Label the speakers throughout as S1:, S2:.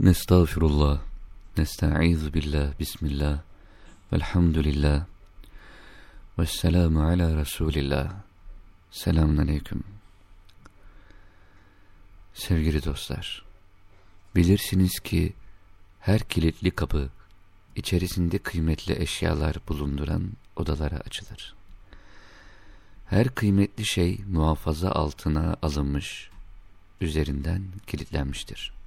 S1: Nestağfirullah, nesta'izu billah, bismillah, velhamdülillah, vesselamu ala Resulillah. Selamun aleyküm. Sevgili dostlar, bilirsiniz ki her kilitli kapı içerisinde kıymetli eşyalar bulunduran odalara açılır. Her kıymetli şey muhafaza altına alınmış, üzerinden kilitlenmiştir.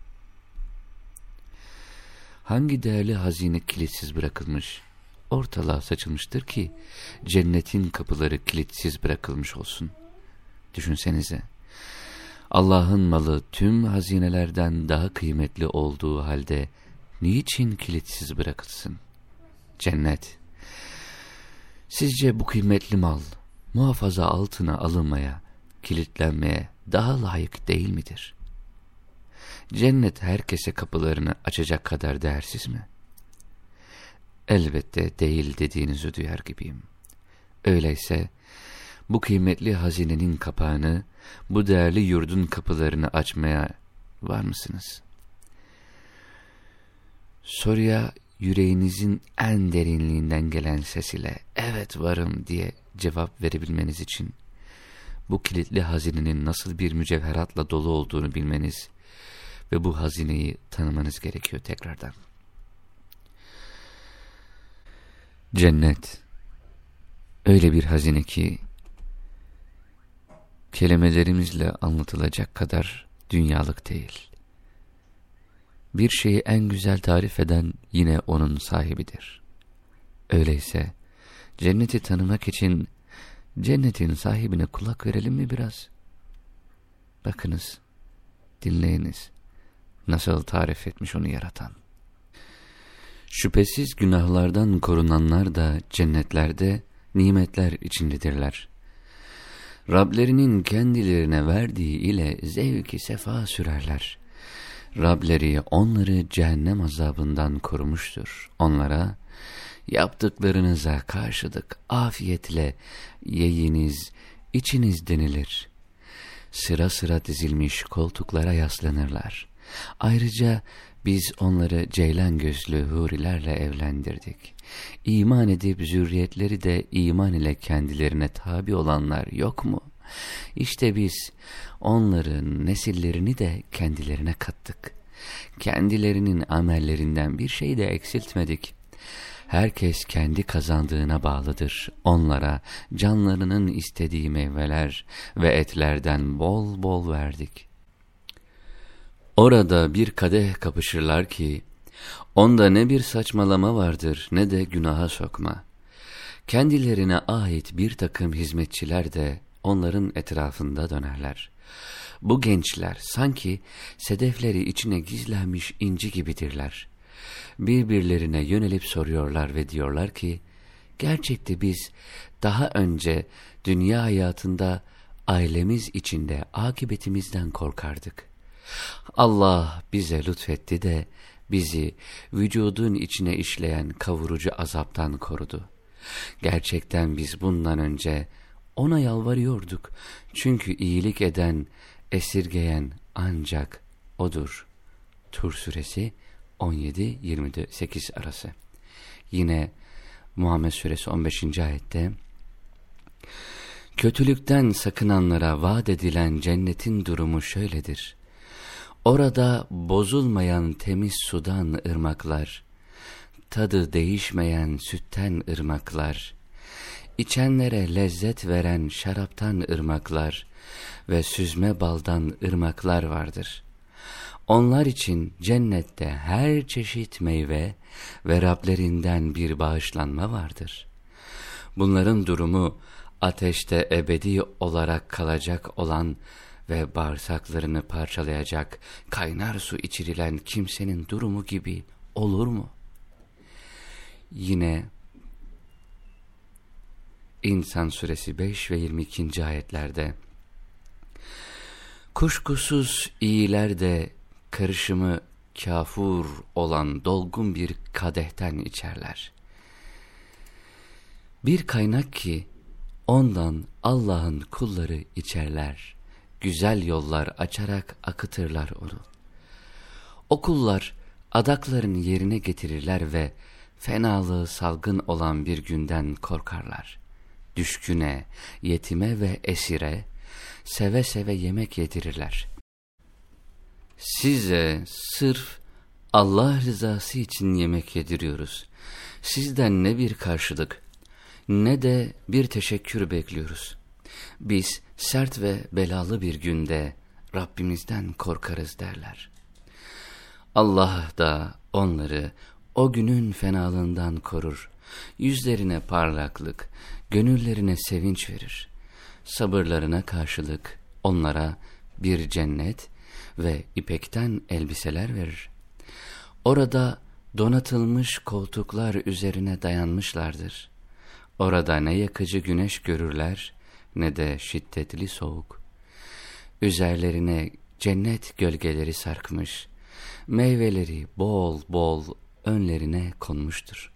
S1: Hangi değerli hazine kilitsiz bırakılmış, ortalığa saçılmıştır ki cennetin kapıları kilitsiz bırakılmış olsun. Düşünsenize, Allah'ın malı tüm hazinelerden daha kıymetli olduğu halde niçin kilitsiz bırakılsın? Cennet. Sizce bu kıymetli mal muhafaza altına alınmaya, kilitlenmeye daha layık değil midir? Cennet herkese kapılarını açacak kadar değersiz mi? Elbette değil dediğinizi duyar gibiyim. Öyleyse bu kıymetli hazinenin kapağını, bu değerli yurdun kapılarını açmaya var mısınız? Soruya yüreğinizin en derinliğinden gelen ses ile evet varım diye cevap verebilmeniz için bu kilitli hazinenin nasıl bir mücevheratla dolu olduğunu bilmeniz ve bu hazineyi tanımanız gerekiyor tekrardan. Cennet öyle bir hazine ki kelimelerimizle anlatılacak kadar dünyalık değil. Bir şeyi en güzel tarif eden yine onun sahibidir. Öyleyse cenneti tanımak için cennetin sahibine kulak verelim mi biraz? Bakınız, dinleyiniz. Nasıl tarif etmiş onu yaratan. Şüphesiz günahlardan korunanlar da cennetlerde nimetler içindedirler. Rablerinin kendilerine verdiği ile zevki sefa sürerler. Rableri onları cehennem azabından korumuştur. Onlara yaptıklarınıza karşılık afiyetle yeyiniz, içiniz denilir. Sıra sıra dizilmiş koltuklara yaslanırlar. Ayrıca biz onları ceylan gözlü hurilerle evlendirdik. İman edip zürriyetleri de iman ile kendilerine tabi olanlar yok mu? İşte biz onların nesillerini de kendilerine kattık. Kendilerinin amellerinden bir şey de eksiltmedik. Herkes kendi kazandığına bağlıdır. Onlara canlarının istediği meyveler ve etlerden bol bol verdik. Orada bir kadeh kapışırlar ki, onda ne bir saçmalama vardır ne de günaha sokma. Kendilerine ait bir takım hizmetçiler de onların etrafında dönerler. Bu gençler sanki sedefleri içine gizlenmiş inci gibidirler. Birbirlerine yönelip soruyorlar ve diyorlar ki, gerçekte biz daha önce dünya hayatında ailemiz içinde akibetimizden korkardık. Allah bize lütfetti de bizi vücudun içine işleyen kavurucu azaptan korudu. Gerçekten biz bundan önce ona yalvarıyorduk. Çünkü iyilik eden, esirgeyen ancak O'dur. Tur suresi 17-28 arası. Yine Muhammed suresi 15. ayette Kötülükten sakınanlara vaat edilen cennetin durumu şöyledir. Orada bozulmayan temiz sudan ırmaklar, tadı değişmeyen sütten ırmaklar, içenlere lezzet veren şaraptan ırmaklar ve süzme baldan ırmaklar vardır. Onlar için cennette her çeşit meyve ve Rablerinden bir bağışlanma vardır. Bunların durumu ateşte ebedi olarak kalacak olan ve bağırsaklarını parçalayacak kaynar su içirilen kimsenin durumu gibi olur mu? Yine İnsan suresi 5 ve 22. ayetlerde Kuşkusuz iyiler de karışımı kafur olan dolgun bir kadehten içerler. Bir kaynak ki ondan Allah'ın kulları içerler güzel yollar açarak akıtırlar onu. O kullar adaklarını yerine getirirler ve fenalığı salgın olan bir günden korkarlar. Düşküne, yetime ve esire seve seve yemek yedirirler. Size sırf Allah rızası için yemek yediriyoruz. Sizden ne bir karşılık ne de bir teşekkür bekliyoruz. Biz sert ve belalı bir günde Rabbimizden korkarız derler. Allah da onları o günün fenalığından korur. Yüzlerine parlaklık, gönüllerine sevinç verir. Sabırlarına karşılık onlara bir cennet ve ipekten elbiseler verir. Orada donatılmış koltuklar üzerine dayanmışlardır. Orada ne yakıcı güneş görürler ne de şiddetli soğuk. Üzerlerine cennet gölgeleri sarkmış, meyveleri bol bol önlerine konmuştur.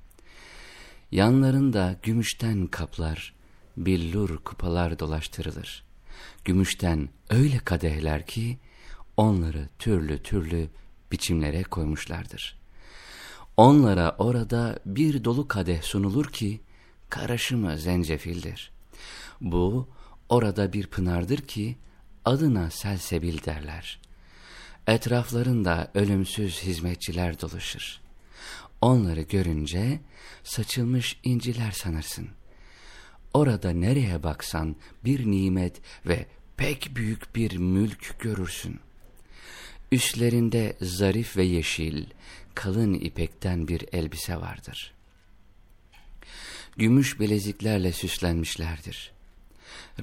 S1: Yanlarında gümüşten kaplar, billur kupalar dolaştırılır. Gümüşten öyle kadehler ki onları türlü türlü biçimlere koymuşlardır. Onlara orada bir dolu kadeh sunulur ki karışımı zencefildir. Bu orada bir pınardır ki adına selsebil derler. Etraflarında ölümsüz hizmetçiler dolaşır. Onları görünce saçılmış inciler sanırsın. Orada nereye baksan bir nimet ve pek büyük bir mülk görürsün. Üstlerinde zarif ve yeşil, kalın ipekten bir elbise vardır. Gümüş bileziklerle süslenmişlerdir.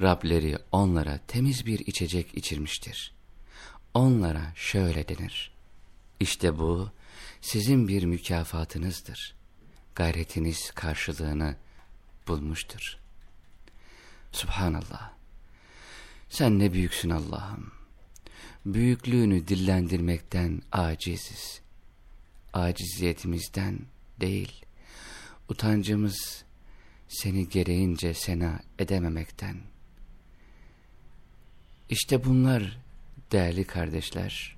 S1: Rableri onlara temiz bir içecek içirmiştir. Onlara şöyle denir. İşte bu sizin bir mükafatınızdır. Gayretiniz karşılığını bulmuştur. Subhanallah. Sen ne büyüksün Allah'ım. Büyüklüğünü dillendirmekten aciziz. Aciziyetimizden değil, utancımız seni gereğince sena edememekten. İşte bunlar değerli kardeşler,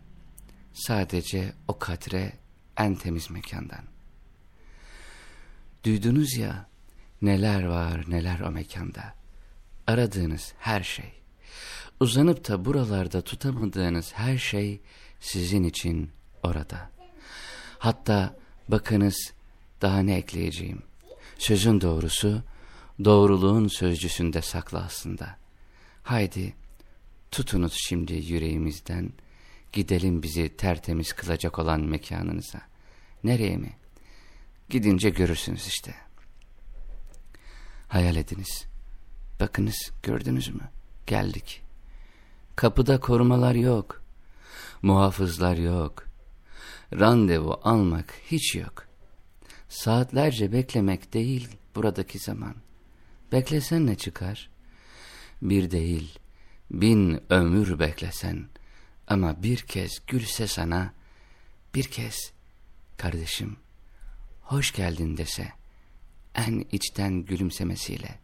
S1: sadece o katre en temiz mekandan. Duydunuz ya, neler var neler o mekanda. Aradığınız her şey, uzanıp da buralarda tutamadığınız her şey sizin için orada. Hatta bakınız daha ne ekleyeceğim. Sözün doğrusu, doğruluğun sözcüsünde saklı aslında. Haydi, tutunuz şimdi yüreğimizden, gidelim bizi tertemiz kılacak olan mekanınıza. Nereye mi? Gidince görürsünüz işte. Hayal ediniz. Bakınız, gördünüz mü? Geldik. Kapıda korumalar yok. Muhafızlar yok. Randevu almak hiç yok. Saatlerce beklemek değil buradaki zaman. Beklesen ne çıkar? Bir değil, bin ömür beklesen ama bir kez gülse sana, bir kez kardeşim hoş geldin dese en içten gülümsemesiyle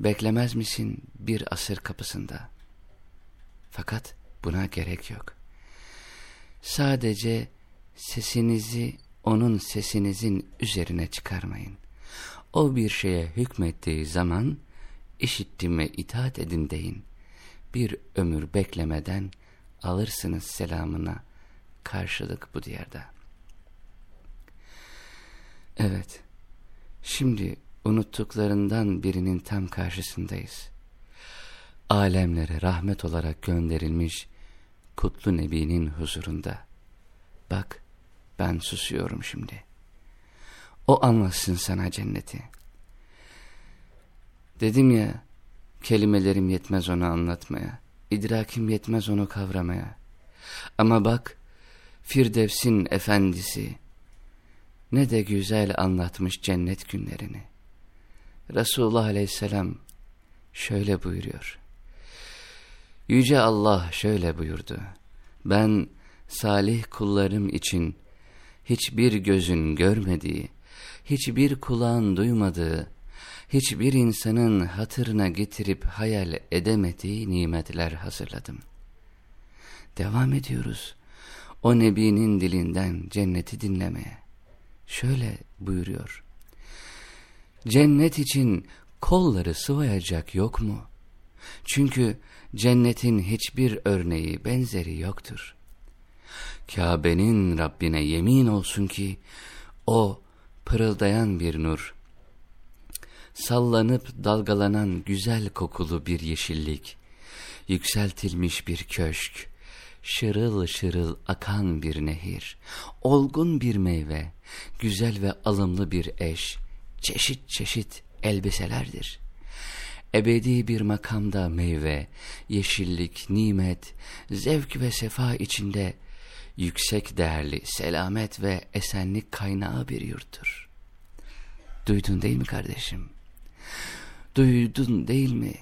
S1: beklemez misin bir asır kapısında? Fakat buna gerek yok. Sadece sesinizi onun sesinizin üzerine çıkarmayın. O bir şeye hükmettiği zaman işittim ve itaat edin deyin. Bir ömür beklemeden alırsınız selamına karşılık bu diyarda. Evet, şimdi unuttuklarından birinin tam karşısındayız. Alemlere rahmet olarak gönderilmiş kutlu Nebi'nin huzurunda. Bak, ben susuyorum şimdi. O anlatsın sana cenneti. Dedim ya, kelimelerim yetmez onu anlatmaya. İdrakim yetmez onu kavramaya. Ama bak, Firdevs'in efendisi, ne de güzel anlatmış cennet günlerini. Resulullah aleyhisselam şöyle buyuruyor. Yüce Allah şöyle buyurdu. Ben salih kullarım için hiçbir gözün görmediği, hiçbir kulağın duymadığı, hiçbir insanın hatırına getirip hayal edemediği nimetler hazırladım. Devam ediyoruz. o Nebi'nin dilinden cenneti dinlemeye. Şöyle buyuruyor. Cennet için kolları sıvayacak yok mu? Çünkü cennetin hiçbir örneği benzeri yoktur. Kabe'nin Rabbine yemin olsun ki o pırıldayan bir nur, sallanıp dalgalanan güzel kokulu bir yeşillik, yükseltilmiş bir köşk, şırıl şırıl akan bir nehir, olgun bir meyve, güzel ve alımlı bir eş, çeşit çeşit elbiselerdir. Ebedi bir makamda meyve, yeşillik, nimet, zevk ve sefa içinde yüksek değerli selamet ve esenlik kaynağı bir yurttur. Duydun değil mi kardeşim? Duydun değil mi?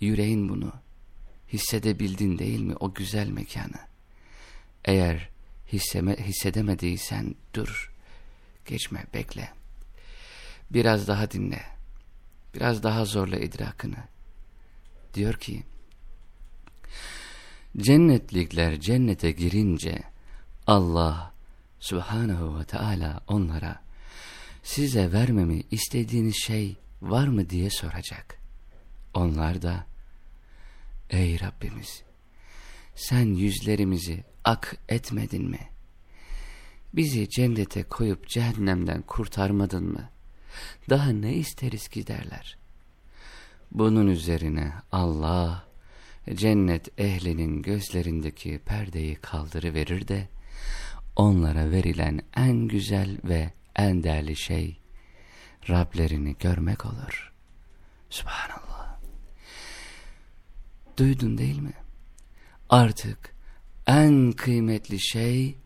S1: Yüreğin bunu. Hissedebildin değil mi o güzel mekanı? Eğer hisseme, hissedemediysen dur, geçme, bekle. Biraz daha dinle, biraz daha zorla idrakını. Diyor ki, cennetlikler cennete girince Allah subhanahu ve teala onlara size vermemi istediğiniz şey var mı diye soracak. Onlar da ey Rabbimiz sen yüzlerimizi ak etmedin mi? Bizi cennete koyup cehennemden kurtarmadın mı? Daha ne isteriz ki derler. Bunun üzerine Allah cennet ehlinin gözlerindeki perdeyi kaldırıverir de onlara verilen en güzel ve en değerli şey Rablerini görmek olur. Subhanallah. Duydun değil mi? Artık en kıymetli şey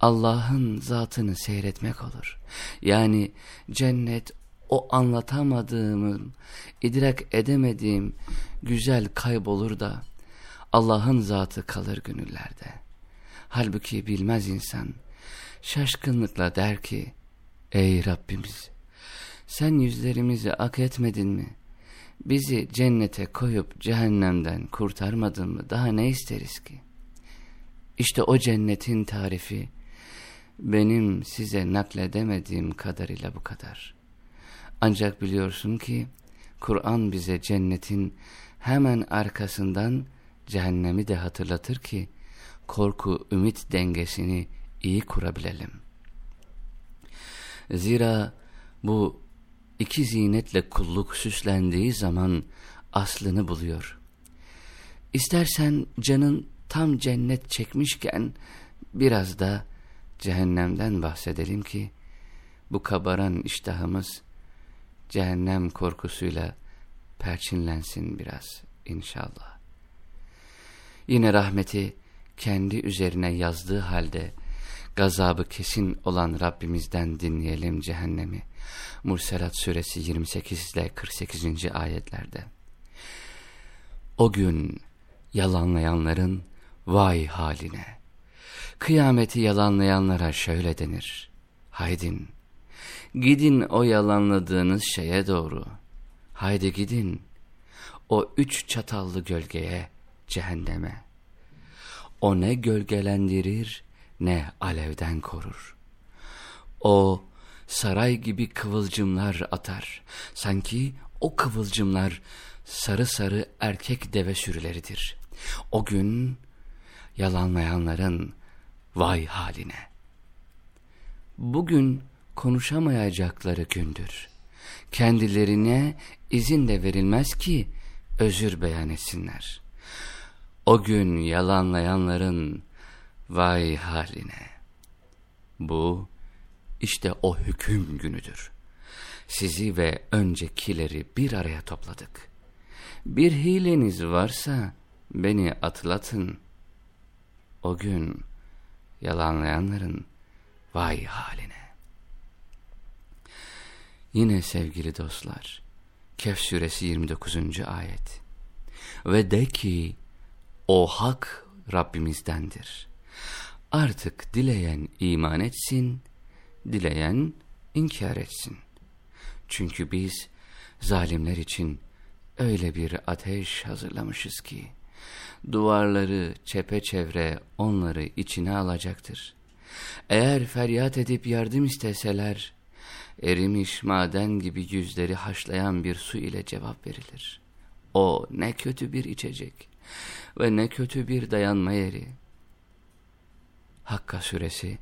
S1: Allah'ın zatını seyretmek olur. Yani cennet o anlatamadığımın, idrak edemediğim güzel kaybolur da Allah'ın zatı kalır gönüllerde. Halbuki bilmez insan şaşkınlıkla der ki Ey Rabbimiz sen yüzlerimizi ak etmedin mi? Bizi cennete koyup cehennemden kurtarmadın mı? Daha ne isteriz ki? İşte o cennetin tarifi benim size nakledemediğim kadarıyla bu kadar. Ancak biliyorsun ki Kur'an bize cennetin hemen arkasından cehennemi de hatırlatır ki korku ümit dengesini iyi kurabilelim. Zira bu iki zinetle kulluk süslendiği zaman aslını buluyor. İstersen canın tam cennet çekmişken biraz da cehennemden bahsedelim ki bu kabaran iştahımız cehennem korkusuyla perçinlensin biraz inşallah. Yine rahmeti kendi üzerine yazdığı halde gazabı kesin olan Rabbimizden dinleyelim cehennemi. Murselat suresi 28 ile 48. ayetlerde. O gün yalanlayanların vay haline. Kıyameti yalanlayanlara şöyle denir. Haydin, gidin o yalanladığınız şeye doğru. Haydi gidin, o üç çatallı gölgeye, cehenneme. O ne gölgelendirir, ne alevden korur. O saray gibi kıvılcımlar atar. Sanki o kıvılcımlar sarı sarı erkek deve sürüleridir. O gün yalanlayanların vay haline. Bugün konuşamayacakları gündür. Kendilerine izin de verilmez ki özür beyan etsinler. O gün yalanlayanların vay haline. Bu işte o hüküm günüdür. Sizi ve öncekileri bir araya topladık. Bir hileniz varsa beni atlatın. O gün yalanlayanların vay haline. Yine sevgili dostlar, Kehf suresi 29. ayet. Ve de ki, o hak Rabbimizdendir. Artık dileyen iman etsin, dileyen inkar etsin. Çünkü biz zalimler için öyle bir ateş hazırlamışız ki, Duvarları çepeçevre onları içine alacaktır. Eğer feryat edip yardım isteseler, erimiş maden gibi yüzleri haşlayan bir su ile cevap verilir. O ne kötü bir içecek ve ne kötü bir dayanma yeri. Hakka suresi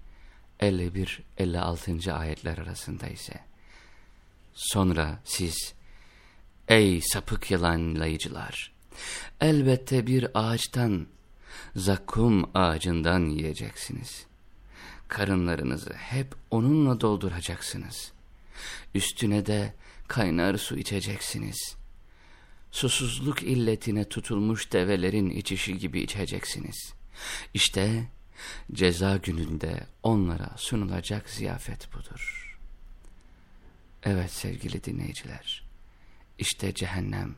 S1: 51-56. ayetler arasında ise. Sonra siz, ey sapık yalanlayıcılar, elbette bir ağaçtan, zakkum ağacından yiyeceksiniz. Karınlarınızı hep onunla dolduracaksınız. Üstüne de kaynar su içeceksiniz. Susuzluk illetine tutulmuş develerin içişi gibi içeceksiniz. İşte ceza gününde onlara sunulacak ziyafet budur. Evet sevgili dinleyiciler, işte cehennem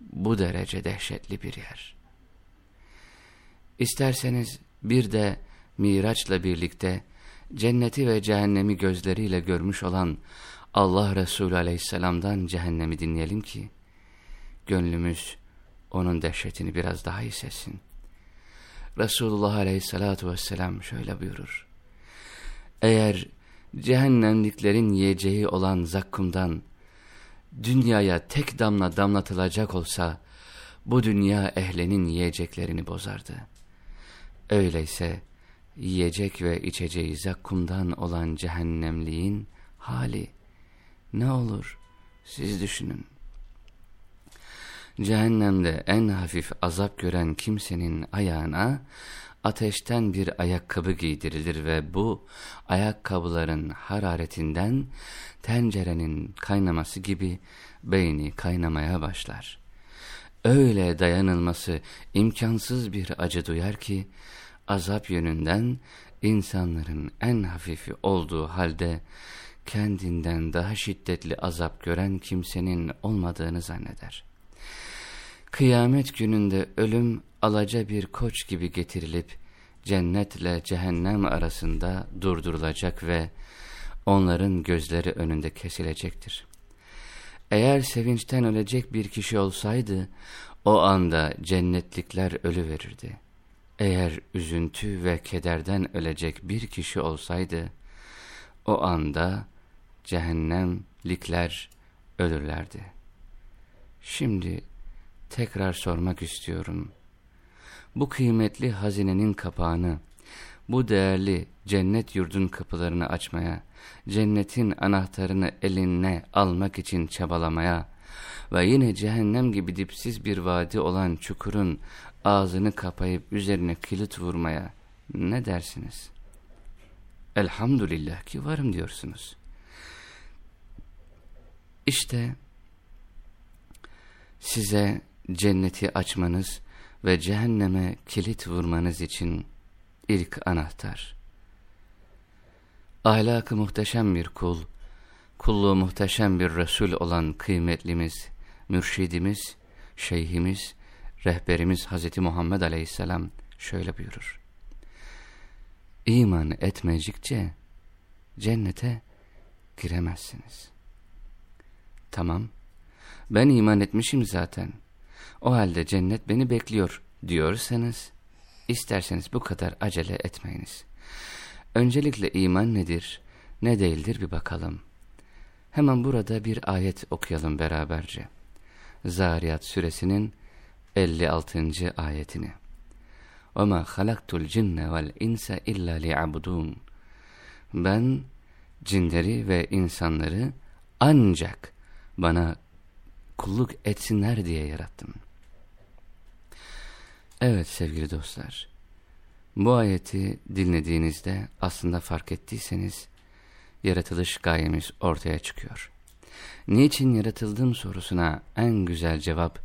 S1: bu derece dehşetli bir yer. İsterseniz bir de Miraç'la birlikte cenneti ve cehennemi gözleriyle görmüş olan Allah Resulü aleyhisselamdan cehennemi dinleyelim ki, gönlümüz onun dehşetini biraz daha hissetsin. Resulullah aleyhissalatu vesselam şöyle buyurur. Eğer cehennemliklerin yiyeceği olan zakkumdan dünyaya tek damla damlatılacak olsa bu dünya ehlinin yiyeceklerini bozardı. Öyleyse yiyecek ve içeceği zakkumdan olan cehennemliğin hali ne olur siz düşünün. Cehennemde en hafif azap gören kimsenin ayağına ateşten bir ayakkabı giydirilir ve bu ayakkabıların hararetinden tencerenin kaynaması gibi beyni kaynamaya başlar. Öyle dayanılması imkansız bir acı duyar ki azap yönünden insanların en hafifi olduğu halde kendinden daha şiddetli azap gören kimsenin olmadığını zanneder. Kıyamet gününde ölüm alaca bir koç gibi getirilip cennetle cehennem arasında durdurulacak ve onların gözleri önünde kesilecektir. Eğer sevinçten ölecek bir kişi olsaydı o anda cennetlikler ölü verirdi. Eğer üzüntü ve kederden ölecek bir kişi olsaydı o anda cehennemlikler ölürlerdi. Şimdi tekrar sormak istiyorum. Bu kıymetli hazinenin kapağını, bu değerli cennet yurdun kapılarını açmaya, cennetin anahtarını eline almak için çabalamaya ve yine cehennem gibi dipsiz bir vadi olan çukurun ağzını kapayıp üzerine kilit vurmaya ne dersiniz? Elhamdülillah ki varım diyorsunuz. İşte size cenneti açmanız ve cehenneme kilit vurmanız için ilk anahtar. Ahlakı muhteşem bir kul, kulluğu muhteşem bir Resul olan kıymetlimiz, mürşidimiz, şeyhimiz, rehberimiz Hz. Muhammed Aleyhisselam şöyle buyurur. İman etmeyecekçe cennete giremezsiniz. Tamam, ben iman etmişim zaten. O halde cennet beni bekliyor diyorsanız, isterseniz bu kadar acele etmeyiniz. Öncelikle iman nedir, ne değildir bir bakalım. Hemen burada bir ayet okuyalım beraberce. Zariyat suresinin 56. ayetini. وَمَا خَلَقْتُ الْجِنَّ وَالْاِنْسَ اِلَّا لِيَعْبُدُونَ Ben cinleri ve insanları ancak bana kulluk etsinler diye yarattım. Evet sevgili dostlar, bu ayeti dinlediğinizde aslında fark ettiyseniz yaratılış gayemiz ortaya çıkıyor. Niçin yaratıldım sorusuna en güzel cevap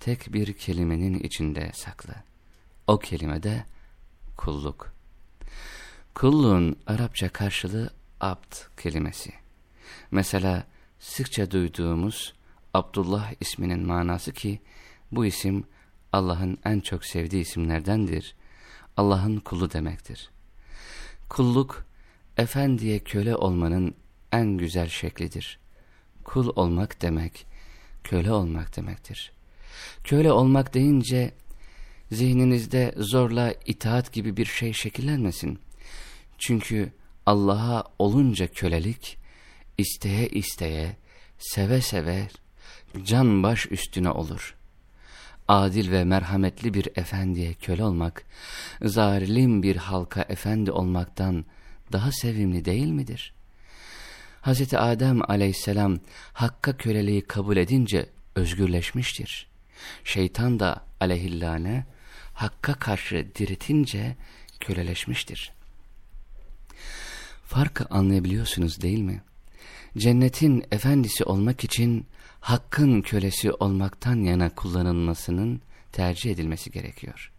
S1: tek bir kelimenin içinde saklı. O kelime de kulluk. Kulluğun Arapça karşılığı abd kelimesi. Mesela sıkça duyduğumuz Abdullah isminin manası ki bu isim Allah'ın en çok sevdiği isimlerdendir. Allah'ın kulu demektir. Kulluk, efendiye köle olmanın en güzel şeklidir. Kul olmak demek, köle olmak demektir. Köle olmak deyince zihninizde zorla itaat gibi bir şey şekillenmesin. Çünkü Allah'a olunca kölelik, isteye isteye, seve seve, can baş üstüne olur. Adil ve merhametli bir efendiye köle olmak, zalim bir halka efendi olmaktan daha sevimli değil midir? Hz. Adem aleyhisselam Hakk'a köleliği kabul edince özgürleşmiştir. Şeytan da aleyhillâne Hakk'a karşı diretince köleleşmiştir. Farkı anlayabiliyorsunuz değil mi? Cennetin efendisi olmak için Hakk'ın kölesi olmaktan yana kullanılmasının tercih edilmesi gerekiyor.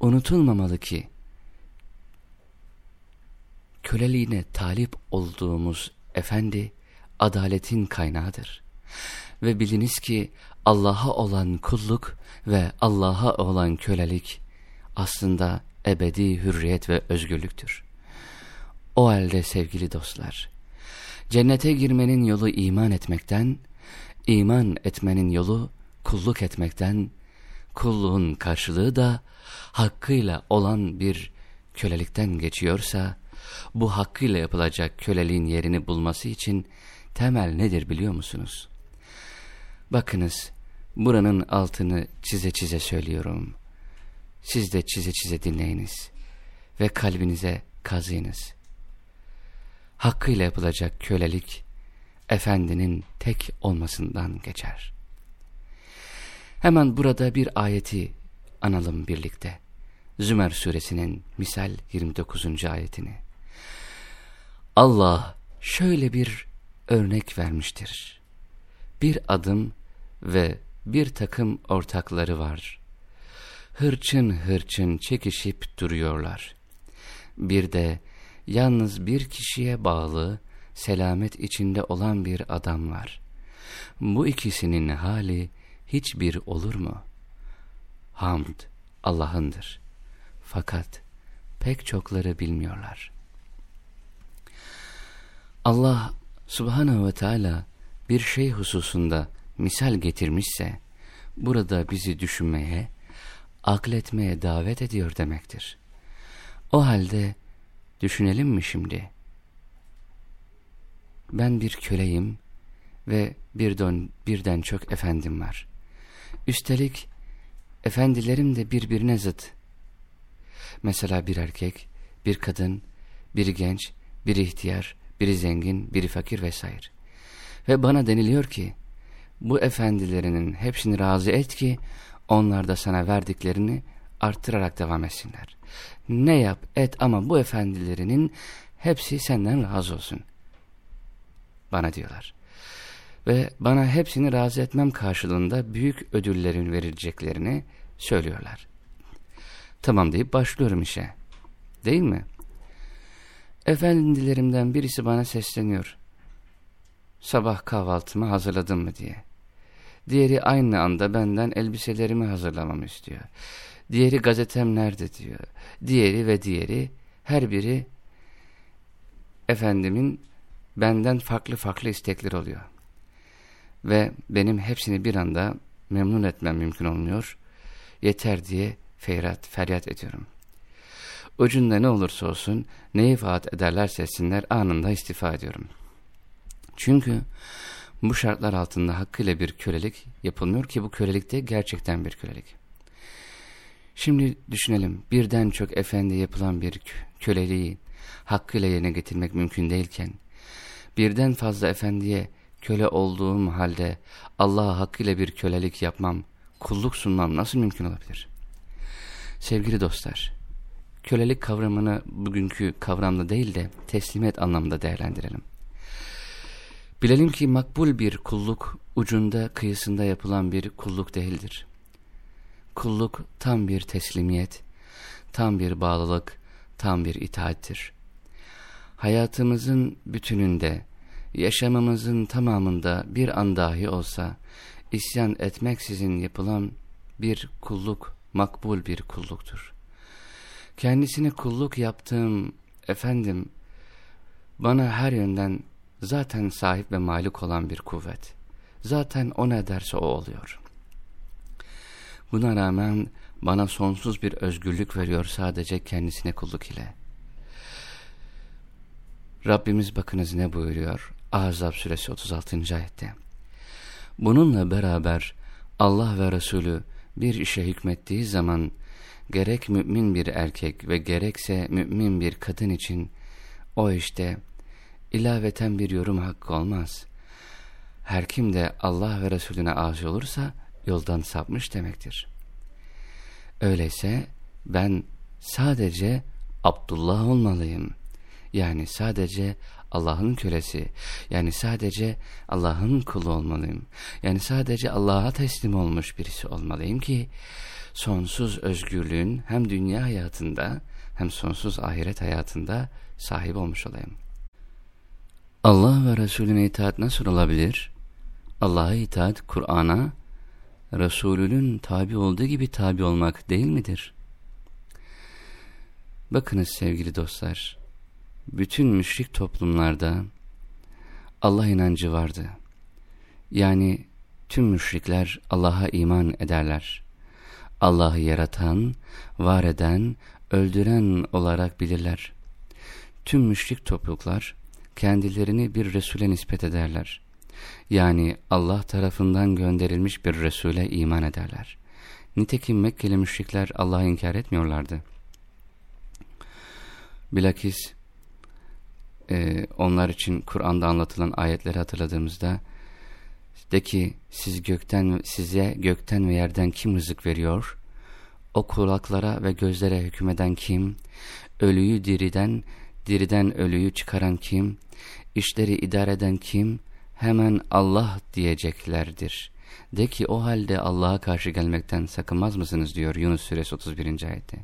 S1: Unutulmamalı ki, köleliğine talip olduğumuz efendi, adaletin kaynağıdır. Ve biliniz ki Allah'a olan kulluk ve Allah'a olan kölelik aslında ebedi hürriyet ve özgürlüktür. O halde sevgili dostlar, cennete girmenin yolu iman etmekten, iman etmenin yolu kulluk etmekten, kulluğun karşılığı da hakkıyla olan bir kölelikten geçiyorsa, bu hakkıyla yapılacak köleliğin yerini bulması için temel nedir biliyor musunuz? Bakınız, buranın altını çize çize söylüyorum. Siz de çize çize dinleyiniz ve kalbinize kazıyınız. Hakkıyla yapılacak kölelik, efendinin tek olmasından geçer. Hemen burada bir ayeti analım birlikte. Zümer suresinin misal 29. ayetini. Allah şöyle bir örnek vermiştir. Bir adım ve bir takım ortakları var. Hırçın hırçın çekişip duruyorlar. Bir de yalnız bir kişiye bağlı, selamet içinde olan bir adam var. Bu ikisinin hali hiçbir olur mu? Hamd Allah'ındır. Fakat pek çokları bilmiyorlar. Allah subhanehu ve teala bir şey hususunda misal getirmişse, burada bizi düşünmeye, akletmeye davet ediyor demektir. O halde düşünelim mi şimdi? Ben bir köleyim ve birden, birden çok efendim var. Üstelik efendilerim de birbirine zıt. Mesela bir erkek, bir kadın, biri genç, biri ihtiyar, biri zengin, biri fakir vesaire. Ve bana deniliyor ki, bu efendilerinin hepsini razı et ki, onlar da sana verdiklerini arttırarak devam etsinler. Ne yap et ama bu efendilerinin hepsi senden razı olsun. Bana diyorlar. Ve bana hepsini razı etmem karşılığında büyük ödüllerin verileceklerini söylüyorlar. Tamam deyip başlıyorum işe. Değil mi? Efendilerimden birisi bana sesleniyor. Sabah kahvaltımı hazırladın mı diye. Diğeri aynı anda benden elbiselerimi hazırlamamı istiyor. Diğeri gazetem nerede diyor. Diğeri ve diğeri her biri efendimin benden farklı farklı istekleri oluyor. Ve benim hepsini bir anda memnun etmem mümkün olmuyor. Yeter diye feryat, feryat ediyorum. Ucunda ne olursa olsun neyi vaat ederlerse etsinler anında istifa ediyorum. Çünkü bu şartlar altında hakkıyla bir kölelik yapılmıyor ki bu kölelik de gerçekten bir kölelik. Şimdi düşünelim birden çok efendi yapılan bir köleliği hakkıyla yerine getirmek mümkün değilken birden fazla efendiye köle olduğum halde Allah'a hakkıyla bir kölelik yapmam, kulluk sunmam nasıl mümkün olabilir? Sevgili dostlar, kölelik kavramını bugünkü kavramda değil de teslimiyet anlamında değerlendirelim. Bilelim ki makbul bir kulluk ucunda kıyısında yapılan bir kulluk değildir. Kulluk tam bir teslimiyet, tam bir bağlılık, tam bir itaattir. Hayatımızın bütününde, yaşamımızın tamamında bir an dahi olsa isyan etmeksizin yapılan bir kulluk, makbul bir kulluktur. Kendisine kulluk yaptığım efendim bana her yönden zaten sahip ve malik olan bir kuvvet. Zaten o ne derse o oluyor. Buna rağmen bana sonsuz bir özgürlük veriyor sadece kendisine kulluk ile. Rabbimiz bakınız ne buyuruyor? Ahzab suresi 36. ayette. Bununla beraber Allah ve Resulü bir işe hükmettiği zaman gerek mümin bir erkek ve gerekse mümin bir kadın için o işte ilaveten bir yorum hakkı olmaz. Her kim de Allah ve Resulüne aşık olursa yoldan sapmış demektir. Öyleyse ben sadece Abdullah olmalıyım. Yani sadece Allah'ın kölesi, yani sadece Allah'ın kulu olmalıyım. Yani sadece Allah'a teslim olmuş birisi olmalıyım ki sonsuz özgürlüğün hem dünya hayatında hem sonsuz ahiret hayatında sahip olmuş olayım. Allah ve Resulüne itaat nasıl olabilir? Allah'a itaat Kur'an'a, Resulünün tabi olduğu gibi tabi olmak değil midir? Bakınız sevgili dostlar, bütün müşrik toplumlarda Allah inancı vardı. Yani tüm müşrikler Allah'a iman ederler. Allah'ı yaratan, var eden, öldüren olarak bilirler. Tüm müşrik topluluklar kendilerini bir Resul'e nispet ederler. Yani Allah tarafından gönderilmiş bir Resul'e iman ederler. Nitekim Mekkeli müşrikler Allah'ı inkar etmiyorlardı. Bilakis e, onlar için Kur'an'da anlatılan ayetleri hatırladığımızda de ki siz gökten size gökten ve yerden kim rızık veriyor? O kulaklara ve gözlere hükmeden kim? Ölüyü diriden, diriden ölüyü çıkaran kim? İşleri idare eden kim? Hemen Allah diyeceklerdir. De ki o halde Allah'a karşı gelmekten sakınmaz mısınız diyor Yunus suresi 31. ayette.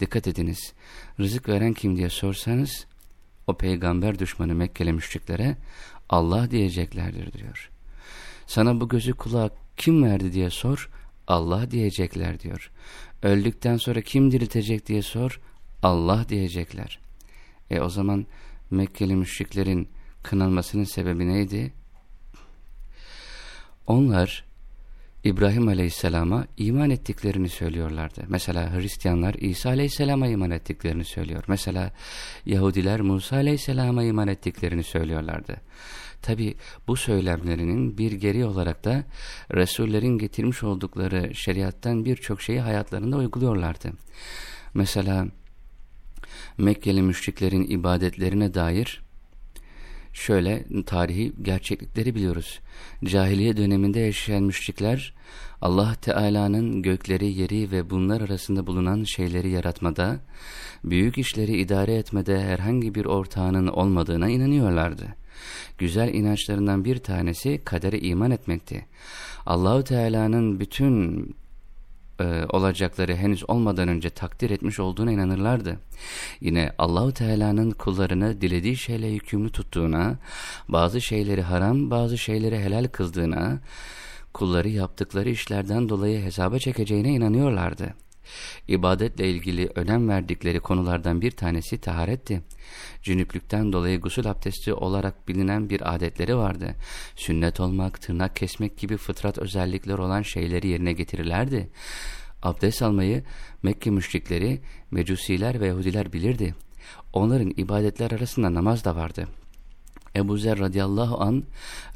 S1: Dikkat ediniz. Rızık veren kim diye sorsanız o peygamber düşmanı Mekkeli müşriklere Allah diyeceklerdir diyor. Sana bu gözü kulağı kim verdi diye sor, Allah diyecekler diyor. Öldükten sonra kim diriltecek diye sor, Allah diyecekler. E o zaman Mekkeli müşriklerin kınanmasının sebebi neydi? Onlar İbrahim Aleyhisselam'a iman ettiklerini söylüyorlardı. Mesela Hristiyanlar İsa Aleyhisselam'a iman ettiklerini söylüyor. Mesela Yahudiler Musa Aleyhisselam'a iman ettiklerini söylüyorlardı. Tabi bu söylemlerinin bir geri olarak da Resullerin getirmiş oldukları şeriattan birçok şeyi hayatlarında uyguluyorlardı. Mesela Mekkeli müşriklerin ibadetlerine dair şöyle tarihi gerçeklikleri biliyoruz. Cahiliye döneminde yaşayan müşrikler Allah Teala'nın gökleri, yeri ve bunlar arasında bulunan şeyleri yaratmada, büyük işleri idare etmede herhangi bir ortağının olmadığına inanıyorlardı. Güzel inançlarından bir tanesi kadere iman etmekti. Allahu Teala'nın bütün e, olacakları henüz olmadan önce takdir etmiş olduğuna inanırlardı. Yine Allahu Teala'nın kullarını dilediği şeyle yükümlü tuttuğuna, bazı şeyleri haram, bazı şeyleri helal kıldığına, kulları yaptıkları işlerden dolayı hesaba çekeceğine inanıyorlardı. İbadetle ilgili önem verdikleri konulardan bir tanesi taharetti. Cünüplükten dolayı gusül abdesti olarak bilinen bir adetleri vardı. Sünnet olmak, tırnak kesmek gibi fıtrat özellikler olan şeyleri yerine getirirlerdi. Abdest almayı Mekke müşrikleri, mecusiler ve Yahudiler bilirdi. Onların ibadetler arasında namaz da vardı. Ebu Zer radıyallahu an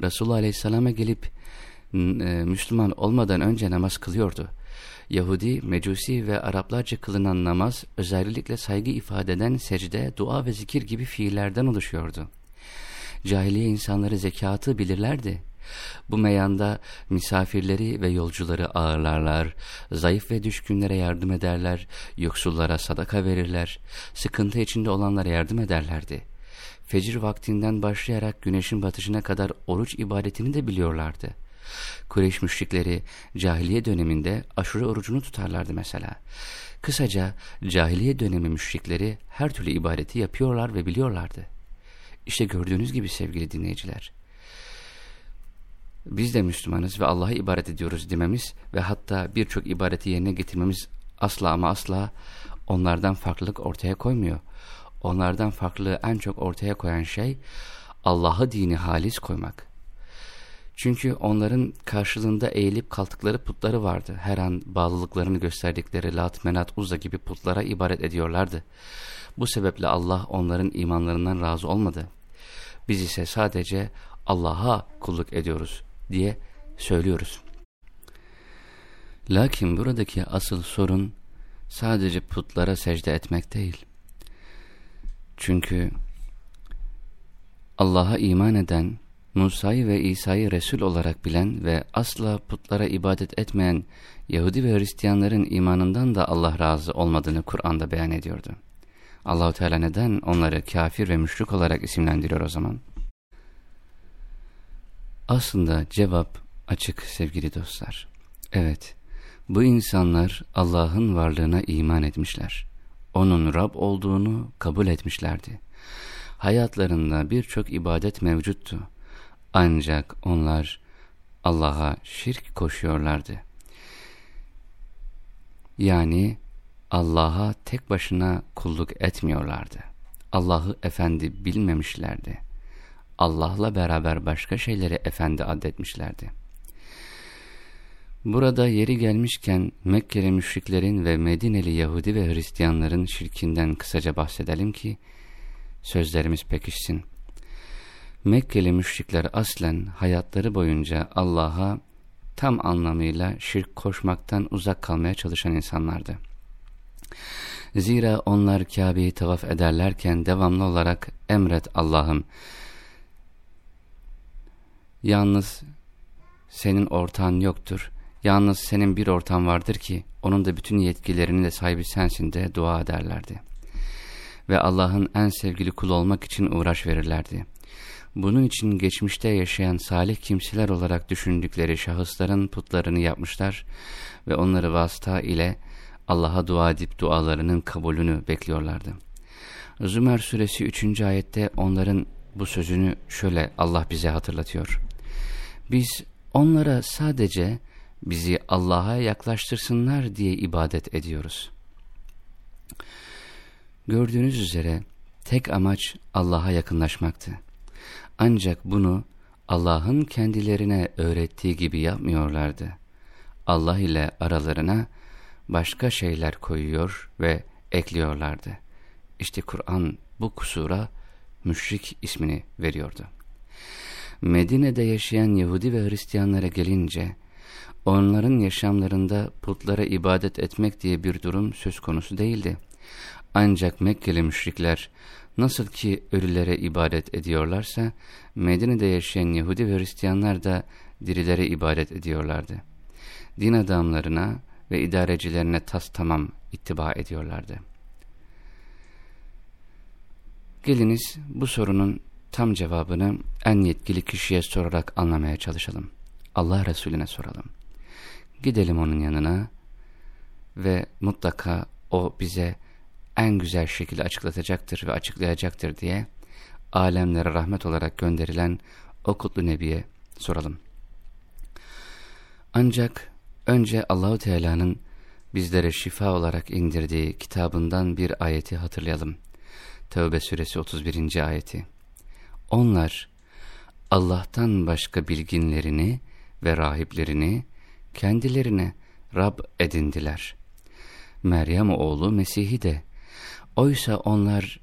S1: Resulullah aleyhisselama gelip e, Müslüman olmadan önce namaz kılıyordu. Yahudi, Mecusi ve Araplarca kılınan namaz özellikle saygı ifade eden secde, dua ve zikir gibi fiillerden oluşuyordu. Cahiliye insanları zekatı bilirlerdi. Bu meyanda misafirleri ve yolcuları ağırlarlar, zayıf ve düşkünlere yardım ederler, yoksullara sadaka verirler, sıkıntı içinde olanlara yardım ederlerdi. Fecir vaktinden başlayarak güneşin batışına kadar oruç ibadetini de biliyorlardı. Kureyş müşrikleri cahiliye döneminde aşure orucunu tutarlardı mesela. Kısaca cahiliye dönemi müşrikleri her türlü ibadeti yapıyorlar ve biliyorlardı. İşte gördüğünüz gibi sevgili dinleyiciler. Biz de Müslümanız ve Allah'a ibadet ediyoruz dememiz ve hatta birçok ibadeti yerine getirmemiz asla ama asla onlardan farklılık ortaya koymuyor. Onlardan farklılığı en çok ortaya koyan şey Allah'ı dini halis koymak.
S2: Çünkü onların karşılığında eğilip kalktıkları putları vardı. Her an bağlılıklarını gösterdikleri Lat, Menat, Uzza gibi putlara ibaret ediyorlardı. Bu sebeple Allah onların imanlarından razı olmadı. Biz ise sadece Allah'a kulluk ediyoruz diye söylüyoruz. Lakin buradaki asıl sorun sadece putlara secde etmek değil. Çünkü Allah'a iman eden, Musa'yı ve İsa'yı Resul olarak bilen ve asla putlara ibadet etmeyen Yahudi ve Hristiyanların imanından da Allah razı olmadığını Kur'an'da beyan ediyordu. Allahu Teala neden onları kafir ve müşrik olarak isimlendiriyor o zaman? Aslında cevap açık sevgili dostlar. Evet, bu insanlar Allah'ın varlığına iman etmişler. Onun Rab olduğunu kabul etmişlerdi. Hayatlarında birçok ibadet mevcuttu. Ancak onlar Allah'a şirk koşuyorlardı. Yani Allah'a tek başına kulluk etmiyorlardı. Allah'ı efendi bilmemişlerdi. Allah'la beraber başka şeyleri efendi adetmişlerdi. Burada yeri gelmişken Mekkeli müşriklerin ve Medineli Yahudi ve Hristiyanların şirkinden kısaca bahsedelim ki sözlerimiz pekişsin. Mekkeli müşrikler aslen hayatları boyunca Allah'a tam anlamıyla şirk koşmaktan uzak kalmaya çalışan insanlardı. Zira onlar Kabe'yi tavaf ederlerken devamlı olarak emret Allah'ım. Yalnız senin ortağın yoktur. Yalnız senin bir ortağın vardır ki onun da bütün yetkilerini de sahibi sensin de dua ederlerdi. Ve Allah'ın en sevgili kulu olmak için uğraş verirlerdi. Bunun için geçmişte yaşayan salih kimseler olarak düşündükleri şahısların putlarını yapmışlar ve onları vasıta ile Allah'a dua edip dualarının kabulünü bekliyorlardı. Zümer suresi 3. ayette onların bu sözünü şöyle Allah bize hatırlatıyor. Biz onlara sadece bizi Allah'a yaklaştırsınlar diye ibadet ediyoruz. Gördüğünüz üzere tek amaç Allah'a yakınlaşmaktı. Ancak bunu Allah'ın kendilerine öğrettiği gibi yapmıyorlardı. Allah ile aralarına başka şeyler koyuyor ve ekliyorlardı. İşte Kur'an bu kusura müşrik ismini veriyordu. Medine'de yaşayan Yahudi ve Hristiyanlara gelince, onların yaşamlarında putlara ibadet etmek diye bir durum söz konusu değildi. Ancak Mekkeli müşrikler nasıl ki ölülere ibadet ediyorlarsa, Medine'de yaşayan Yahudi ve Hristiyanlar da dirilere ibadet ediyorlardı. Din adamlarına ve idarecilerine tas tamam ittiba ediyorlardı. Geliniz bu sorunun tam cevabını en yetkili kişiye sorarak anlamaya çalışalım. Allah Resulüne soralım. Gidelim onun yanına ve mutlaka o bize en güzel şekilde açıklatacaktır ve açıklayacaktır diye alemlere rahmet olarak gönderilen o kutlu Nebi'ye soralım. Ancak önce Allahu Teala'nın bizlere şifa olarak indirdiği kitabından bir ayeti hatırlayalım. Tevbe suresi 31. ayeti. Onlar Allah'tan başka bilginlerini ve rahiplerini kendilerine Rab edindiler. Meryem oğlu Mesih'i de. Oysa onlar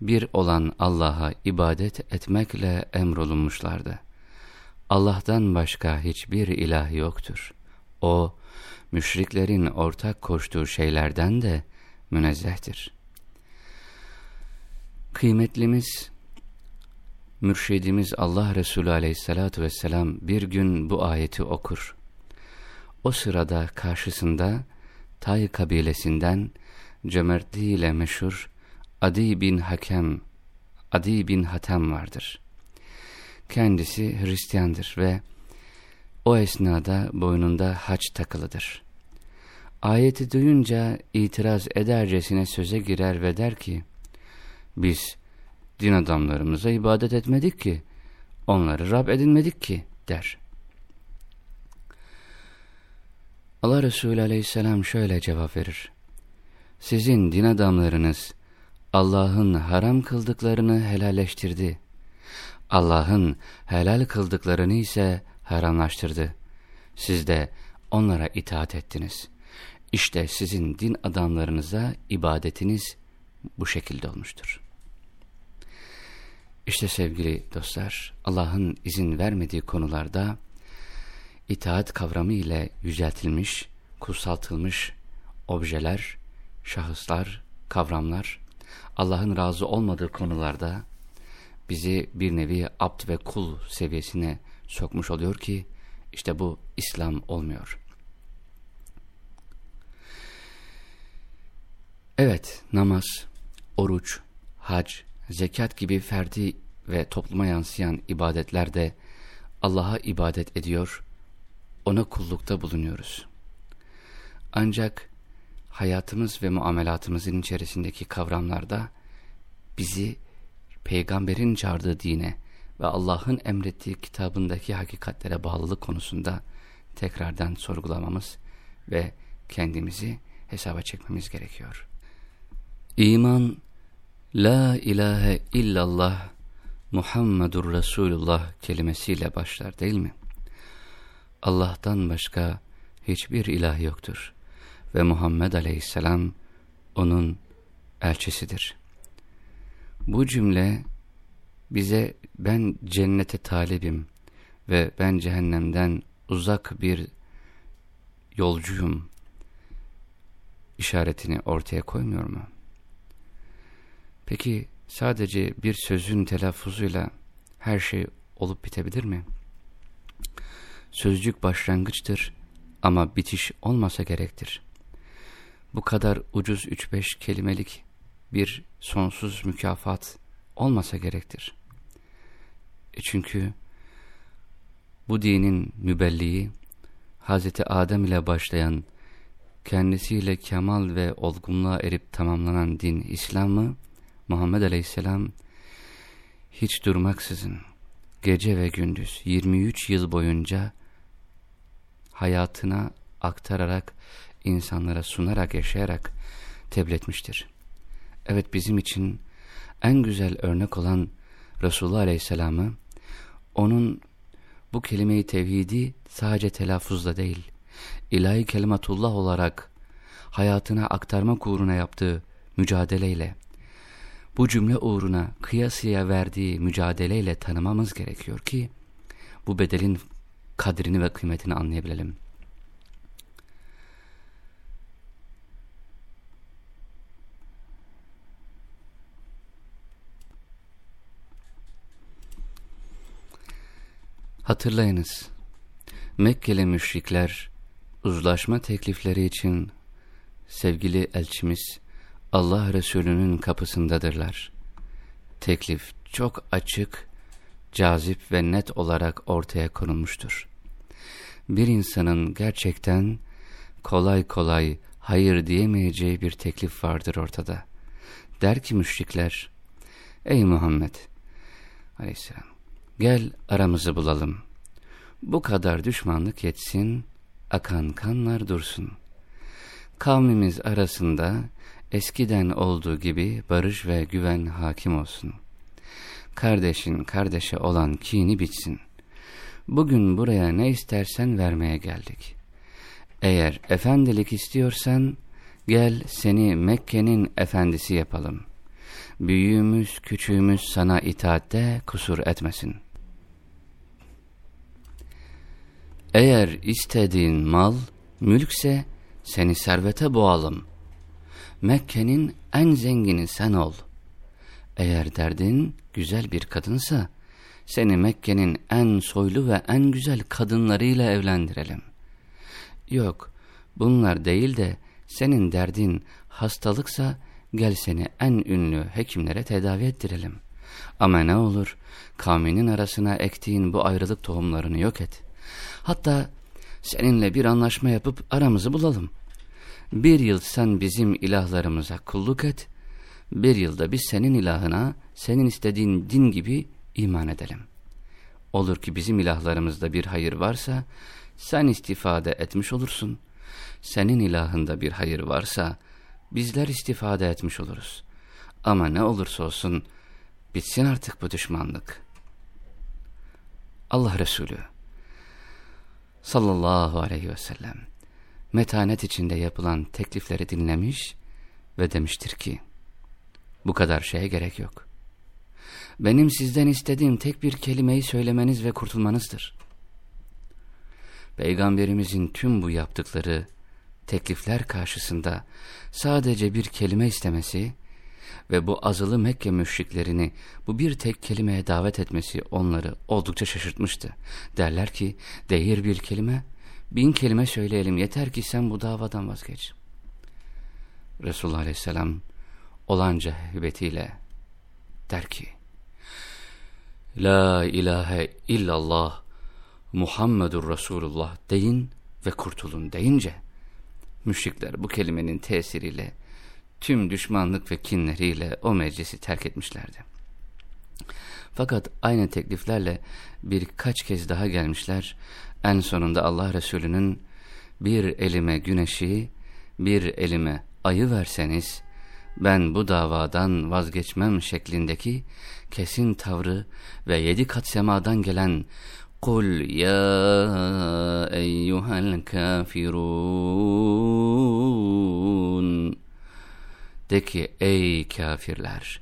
S2: bir olan Allah'a ibadet etmekle emrolunmuşlardı. Allah'tan başka hiçbir ilah yoktur. O, müşriklerin ortak koştuğu şeylerden de münezzehtir. Kıymetlimiz, mürşidimiz Allah Resulü aleyhissalatu vesselam bir gün bu ayeti okur. O sırada karşısında Tay kabilesinden cömertliğiyle meşhur Adi bin Hakem, Adi bin Hatem vardır. Kendisi Hristiyandır ve o esnada boynunda haç takılıdır. Ayeti duyunca itiraz edercesine söze girer ve der ki, biz din adamlarımıza ibadet etmedik ki, onları Rab edinmedik ki der. Allah Resulü aleyhisselam şöyle cevap verir. Sizin din adamlarınız Allah'ın haram kıldıklarını helalleştirdi. Allah'ın helal kıldıklarını ise haramlaştırdı. Siz de onlara itaat ettiniz. İşte sizin din adamlarınıza ibadetiniz bu şekilde olmuştur. İşte sevgili dostlar, Allah'ın izin vermediği konularda itaat kavramı ile yüceltilmiş, kutsaltılmış objeler, şahıslar, kavramlar, Allah'ın razı olmadığı konularda bizi bir nevi abd ve kul seviyesine sokmuş oluyor ki, işte bu İslam olmuyor. Evet, namaz, oruç, hac, zekat gibi ferdi ve topluma yansıyan ibadetlerde Allah'a ibadet ediyor, ona kullukta bulunuyoruz. Ancak hayatımız ve muamelatımızın içerisindeki kavramlarda bizi peygamberin çağırdığı dine ve Allah'ın emrettiği kitabındaki hakikatlere bağlılık konusunda tekrardan sorgulamamız ve kendimizi hesaba çekmemiz gerekiyor. İman, La ilahe illallah Muhammedur Resulullah kelimesiyle başlar değil mi? Allah'tan başka hiçbir ilah yoktur ve Muhammed aleyhisselam onun elçisidir. Bu cümle bize ben cennete talibim ve ben cehennemden uzak bir yolcuyum işaretini ortaya koymuyor mu? Peki sadece bir sözün telaffuzuyla her şey olup bitebilir mi? Sözcük başlangıçtır ama bitiş olmasa gerektir. Bu kadar ucuz üç beş kelimelik bir sonsuz mükafat olmasa gerektir. E çünkü bu dinin mübelliği Hz. Adem ile başlayan kendisiyle kemal ve olgunluğa erip tamamlanan din İslam'ı Muhammed Aleyhisselam hiç durmaksızın gece ve gündüz 23 yıl boyunca hayatına aktararak, insanlara sunarak, yaşayarak tebletmiştir. Evet bizim için en güzel örnek olan Resulullah Aleyhisselam'ı, onun bu kelimeyi tevhidi sadece telaffuzla değil, ilahi kelimatullah olarak hayatına aktarma uğruna yaptığı mücadeleyle, bu cümle uğruna kıyasıya verdiği mücadeleyle tanımamız gerekiyor ki bu bedelin kadrini ve kıymetini anlayabilelim. Hatırlayınız, Mekkeli müşrikler uzlaşma teklifleri için sevgili elçimiz Allah Resulü'nün kapısındadırlar. Teklif çok açık, cazip ve net olarak ortaya konulmuştur. Bir insanın gerçekten kolay kolay hayır diyemeyeceği bir teklif vardır ortada. Der ki müşrikler, Ey Muhammed aleyhisselam, gel aramızı bulalım. Bu kadar düşmanlık yetsin, akan kanlar dursun. Kavmimiz arasında eskiden olduğu gibi barış ve güven hakim olsun. Kardeşin kardeşe olan kini bitsin. Bugün buraya ne istersen vermeye geldik. Eğer efendilik istiyorsan, gel seni Mekke'nin efendisi yapalım. Büyüğümüz, küçüğümüz sana itaatte kusur etmesin. Eğer istediğin mal, mülkse seni servete boğalım.'' Mekke'nin en zengini sen ol. Eğer derdin güzel bir kadınsa, seni Mekke'nin en soylu ve en güzel kadınlarıyla evlendirelim. Yok, bunlar değil de senin derdin hastalıksa gel seni en ünlü hekimlere tedavi ettirelim. Ama ne olur kavminin arasına ektiğin bu ayrılık tohumlarını yok et. Hatta seninle bir anlaşma yapıp aramızı bulalım. Bir yıl sen bizim ilahlarımıza kulluk et, bir yılda biz senin ilahına, senin istediğin din gibi iman edelim. Olur ki bizim ilahlarımızda bir hayır varsa, sen istifade etmiş olursun. Senin ilahında bir hayır varsa, bizler istifade etmiş oluruz. Ama ne olursa olsun, bitsin artık bu düşmanlık. Allah Resulü, sallallahu aleyhi ve sellem metanet içinde yapılan teklifleri dinlemiş ve demiştir ki, bu kadar şeye gerek yok. Benim sizden istediğim tek bir kelimeyi söylemeniz ve kurtulmanızdır. Peygamberimizin tüm bu yaptıkları teklifler karşısında sadece bir kelime istemesi ve bu azılı Mekke müşriklerini bu bir tek kelimeye davet etmesi onları oldukça şaşırtmıştı. Derler ki, değir bir kelime, bin kelime söyleyelim yeter ki sen bu davadan vazgeç. Resulullah Aleyhisselam olanca hibetiyle der ki, La ilahe illallah Muhammedur Resulullah deyin ve kurtulun deyince, müşrikler bu kelimenin tesiriyle tüm düşmanlık ve kinleriyle o meclisi terk etmişlerdi. Fakat aynı tekliflerle birkaç kez daha gelmişler. En sonunda Allah Resulü'nün bir elime güneşi, bir elime ayı verseniz, ben bu davadan vazgeçmem şeklindeki kesin tavrı ve yedi kat semadan gelen قُلْ يَا اَيُّهَا الْكَافِرُونَ de ki ey kafirler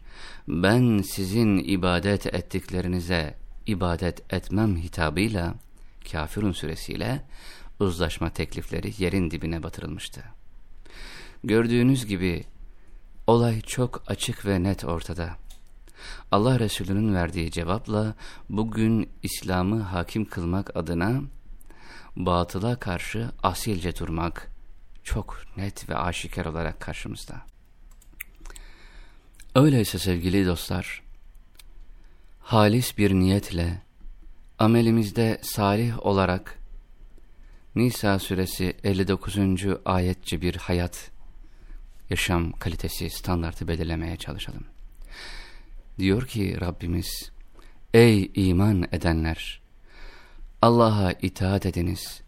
S2: ben sizin ibadet ettiklerinize ibadet etmem hitabıyla Kafirun suresiyle uzlaşma teklifleri yerin dibine batırılmıştı. Gördüğünüz gibi olay çok açık ve net ortada. Allah Resulü'nün verdiği cevapla bugün İslam'ı hakim kılmak adına batıla karşı asilce durmak çok net ve aşikar olarak karşımızda. Öyleyse sevgili dostlar, halis bir niyetle, amelimizde salih olarak, Nisa suresi 59. ayetçi bir hayat, yaşam kalitesi, standartı belirlemeye çalışalım. Diyor ki Rabbimiz, Ey iman edenler! Allah'a itaat ediniz,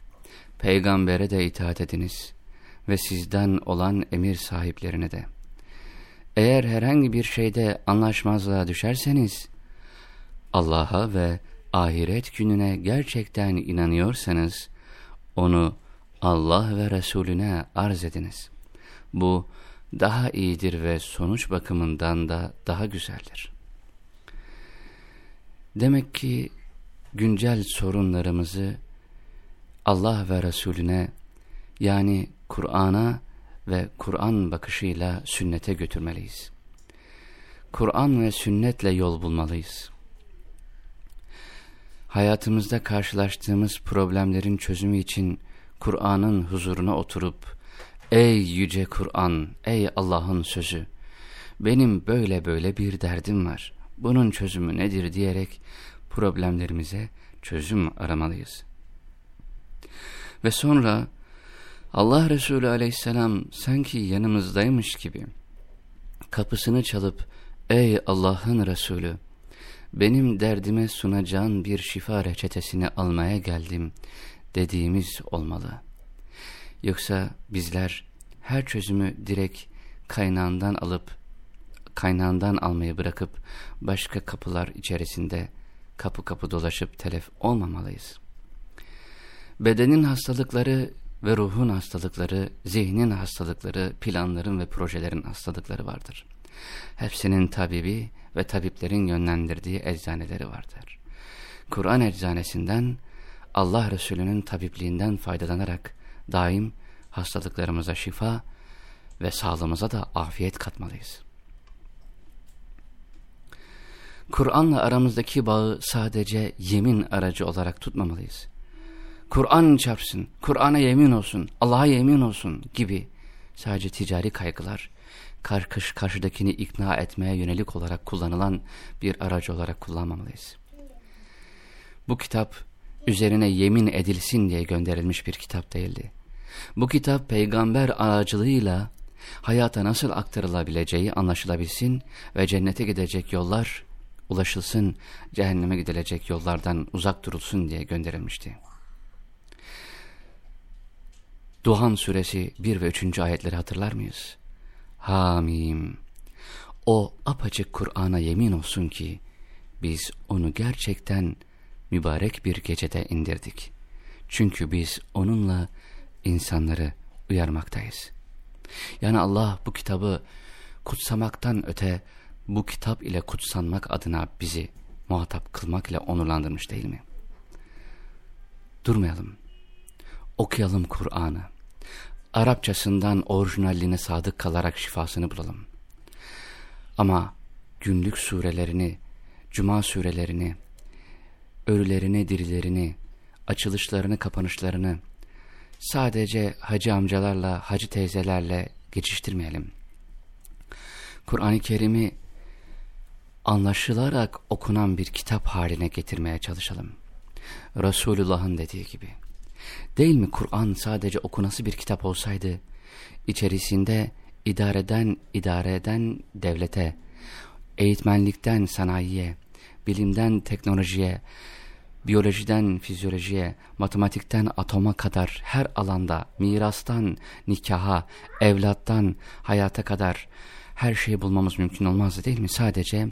S2: peygambere de itaat ediniz ve sizden olan emir sahiplerine de. Eğer herhangi bir şeyde anlaşmazlığa düşerseniz, Allah'a ve ahiret gününe gerçekten inanıyorsanız, onu Allah ve Resulüne arz ediniz. Bu daha iyidir ve sonuç bakımından da daha güzeldir. Demek ki güncel sorunlarımızı Allah ve Resulüne yani Kur'an'a ve Kur'an bakışıyla sünnete götürmeliyiz. Kur'an ve sünnetle yol bulmalıyız. Hayatımızda karşılaştığımız problemlerin çözümü için Kur'an'ın huzuruna oturup, Ey yüce Kur'an, ey Allah'ın sözü, benim böyle böyle bir derdim var, bunun çözümü nedir diyerek problemlerimize çözüm aramalıyız. Ve sonra Allah Resulü aleyhisselam sanki yanımızdaymış gibi kapısını çalıp ''Ey Allah'ın Resulü, benim derdime sunacağın bir şifa reçetesini almaya geldim.'' dediğimiz olmalı. Yoksa bizler her çözümü direkt kaynağından alıp, kaynağından almayı bırakıp başka kapılar içerisinde kapı kapı dolaşıp telef olmamalıyız. Bedenin hastalıkları ve ruhun hastalıkları, zihnin hastalıkları, planların ve projelerin hastalıkları vardır. Hepsinin tabibi ve tabiplerin yönlendirdiği eczaneleri vardır. Kur'an eczanesinden, Allah Resulü'nün tabipliğinden faydalanarak daim hastalıklarımıza şifa ve sağlığımıza da afiyet katmalıyız. Kur'an'la aramızdaki bağı sadece yemin aracı olarak tutmamalıyız. Kur'an çarpsın, Kur'an'a yemin olsun, Allah'a yemin olsun gibi sadece ticari kaygılar, karkış karşıdakini ikna etmeye yönelik olarak kullanılan bir aracı olarak kullanmamalıyız. Bu kitap üzerine yemin edilsin diye gönderilmiş bir kitap değildi. Bu kitap peygamber aracılığıyla hayata nasıl aktarılabileceği anlaşılabilsin ve cennete gidecek yollar ulaşılsın, cehenneme gidilecek yollardan uzak durulsun diye gönderilmişti. Duhan suresi 1 ve 3. ayetleri hatırlar mıyız? Hamim. O apaçık Kur'an'a yemin olsun ki biz onu gerçekten mübarek bir gecede indirdik. Çünkü biz onunla insanları uyarmaktayız. Yani Allah bu kitabı kutsamaktan öte bu kitap ile kutsanmak adına bizi muhatap kılmak ile onurlandırmış değil mi? Durmayalım. Okuyalım Kur'an'ı. Arapçasından orijinaline sadık kalarak şifasını bulalım. Ama günlük surelerini, cuma surelerini, ölülerini, dirilerini, açılışlarını, kapanışlarını sadece hacı amcalarla, hacı teyzelerle geçiştirmeyelim. Kur'an-ı Kerim'i anlaşılarak okunan bir kitap haline getirmeye çalışalım. Resulullah'ın dediği gibi. Değil mi Kur'an sadece okunası bir kitap olsaydı, içerisinde idareden idareden devlete, eğitmenlikten sanayiye, bilimden teknolojiye, biyolojiden fizyolojiye, matematikten atoma kadar her alanda, mirastan nikaha, evlattan hayata kadar her şeyi bulmamız mümkün olmazdı değil mi? Sadece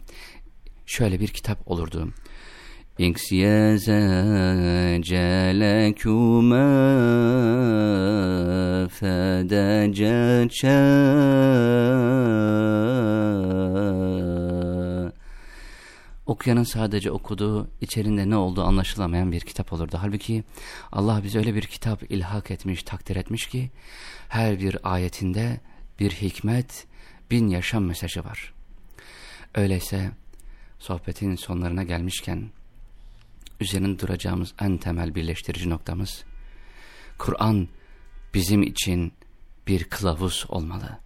S2: şöyle bir kitap olurdu. İksiyeze celekûmâ fedeceçe Okuyanın sadece okuduğu, içerinde ne olduğu anlaşılamayan bir kitap olurdu. Halbuki Allah bize öyle bir kitap ilhak etmiş, takdir etmiş ki her bir ayetinde bir hikmet, bin yaşam mesajı var. Öyleyse sohbetin sonlarına gelmişken üzerinde duracağımız en temel birleştirici noktamız Kur'an bizim için bir kılavuz olmalı.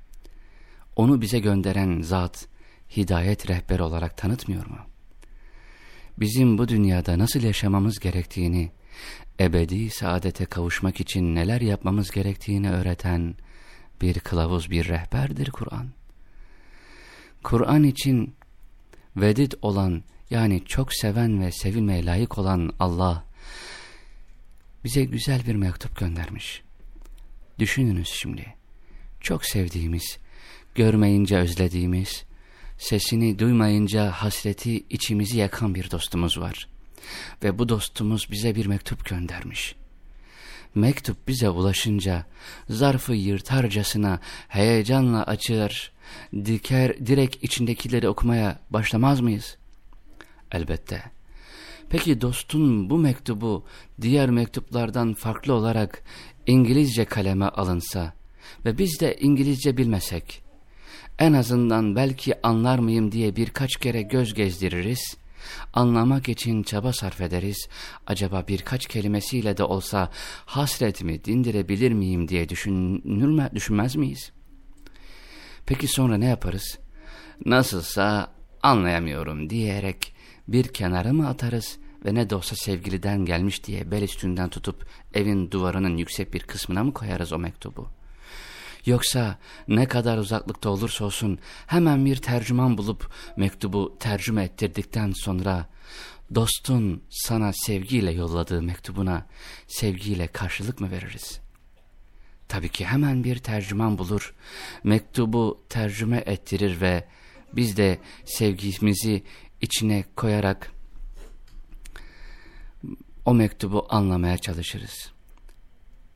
S2: Onu bize gönderen zat hidayet rehberi olarak tanıtmıyor mu? Bizim bu dünyada nasıl yaşamamız gerektiğini, ebedi saadete kavuşmak için neler yapmamız gerektiğini öğreten bir kılavuz, bir rehberdir Kur'an. Kur'an için vedid olan yani çok seven ve sevilmeye layık olan Allah bize güzel bir mektup göndermiş. Düşününüz şimdi. Çok sevdiğimiz, görmeyince özlediğimiz, sesini duymayınca hasreti içimizi yakan bir dostumuz var. Ve bu dostumuz bize bir mektup göndermiş. Mektup bize ulaşınca zarfı yırtarcasına heyecanla açılır, diker, direkt içindekileri okumaya başlamaz mıyız? Elbette. Peki dostun bu mektubu diğer mektuplardan farklı olarak İngilizce kaleme alınsa ve biz de İngilizce bilmesek, en azından belki anlar mıyım diye birkaç kere göz gezdiririz, anlamak için çaba sarf ederiz, acaba birkaç kelimesiyle de olsa hasretimi dindirebilir miyim diye düşünür mü, düşünmez miyiz? Peki sonra ne yaparız? Nasılsa anlayamıyorum diyerek bir kenara mı atarız ve ne de olsa sevgiliden gelmiş diye bel üstünden tutup evin duvarının yüksek bir kısmına mı koyarız o mektubu? Yoksa ne kadar uzaklıkta olursa olsun hemen bir tercüman bulup mektubu tercüme ettirdikten sonra dostun sana sevgiyle yolladığı mektubuna sevgiyle karşılık mı veririz? Tabii ki hemen bir tercüman bulur, mektubu tercüme ettirir ve biz de sevgimizi içine koyarak o mektubu anlamaya çalışırız.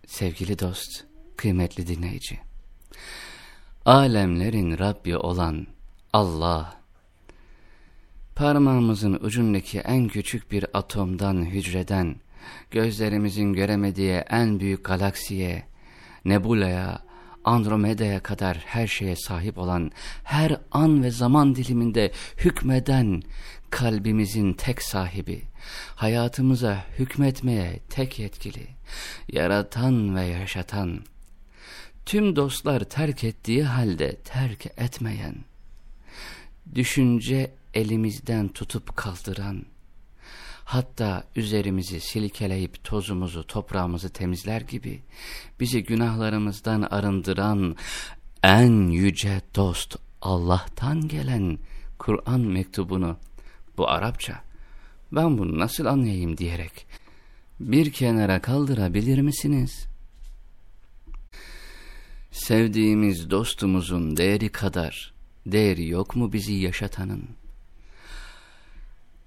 S2: Sevgili dost, kıymetli dinleyici. Alemlerin Rabbi olan Allah, parmağımızın ucundaki en küçük bir atomdan hücreden, gözlerimizin göremediği en büyük galaksiye, nebulaya, Andromeda'ya kadar her şeye sahip olan, her an ve zaman diliminde hükmeden kalbimizin tek sahibi, hayatımıza hükmetmeye tek yetkili, yaratan ve yaşatan, tüm dostlar terk ettiği halde terk etmeyen, düşünce elimizden tutup kaldıran, hatta üzerimizi silkeleyip tozumuzu, toprağımızı temizler gibi bizi günahlarımızdan arındıran en yüce dost Allah'tan gelen Kur'an mektubunu bu Arapça ben bunu nasıl anlayayım diyerek bir kenara kaldırabilir misiniz? Sevdiğimiz dostumuzun değeri kadar değeri yok mu bizi yaşatanın?